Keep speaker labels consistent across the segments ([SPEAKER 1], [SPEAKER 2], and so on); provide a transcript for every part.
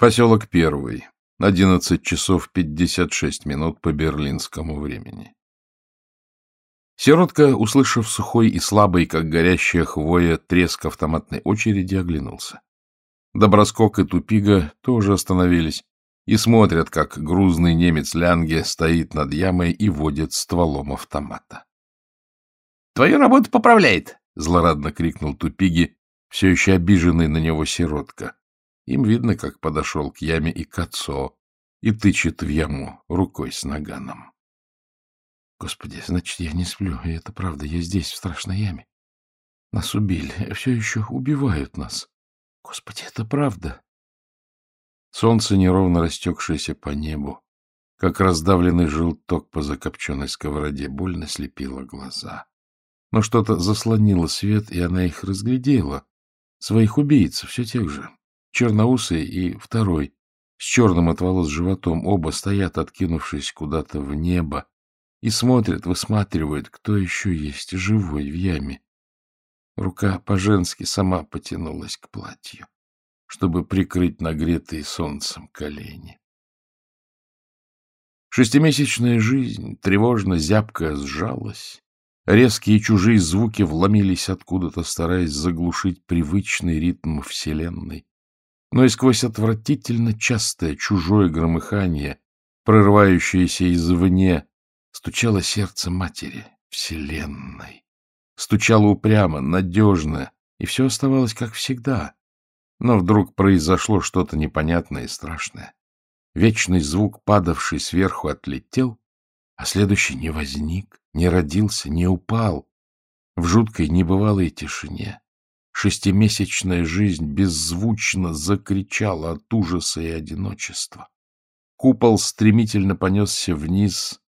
[SPEAKER 1] Поселок Первый. Одиннадцать часов пятьдесят шесть минут по берлинскому времени. Сиротка, услышав сухой и слабый, как горящая хвоя, треск автоматной очереди, оглянулся. Доброскок и Тупига тоже остановились и смотрят, как грузный немец Лянге стоит над ямой и водит стволом автомата. — Твою работу поправляет! — злорадно крикнул Тупиги, все еще обиженный на него сиротка. Им видно, как подошел к яме и Кацо и тычет в яму рукой с наганом. Господи, значит, я не сплю, и это правда, я здесь, в страшной яме. Нас убили, все еще убивают нас. Господи, это правда. Солнце, неровно растекшееся по небу, как раздавленный желток по закопченной сковороде, больно слепило глаза. Но что-то заслонило свет, и она их разглядела. Своих убийц, все тех же. Черноусый и второй, с черным от волос животом, оба стоят, откинувшись куда-то в небо, и смотрят, высматривают, кто еще есть живой в яме. Рука по-женски сама потянулась к платью, чтобы прикрыть нагретые солнцем колени. Шестимесячная жизнь, тревожно, зябко сжалась. Резкие чужие звуки вломились откуда-то, стараясь заглушить привычный ритм Вселенной но и сквозь отвратительно частое чужое громыхание, прорывающееся извне, стучало сердце матери, вселенной. Стучало упрямо, надежно, и все оставалось как всегда. Но вдруг произошло что-то непонятное и страшное. Вечный звук, падавший сверху, отлетел, а следующий не возник, не родился, не упал. В жуткой небывалой тишине Шестимесячная жизнь беззвучно закричала от ужаса и одиночества. Купол стремительно понесся вниз.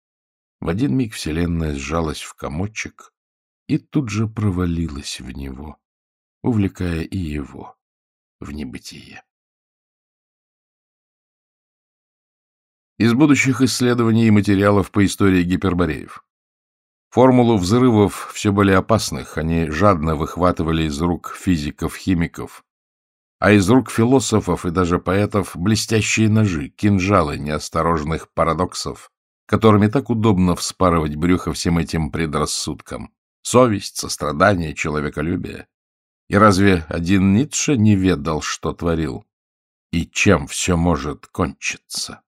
[SPEAKER 1] В один миг вселенная сжалась в комочек и тут же провалилась в него, увлекая и его в небытие. Из будущих исследований и материалов по истории гипербореев. Формулу взрывов все более опасных они жадно выхватывали из рук физиков-химиков, а из рук философов и даже поэтов блестящие ножи, кинжалы неосторожных парадоксов, которыми так удобно вспарывать брюхо всем этим предрассудкам. Совесть, сострадание, человеколюбие. И разве один Ницше не ведал, что творил? И чем все может кончиться?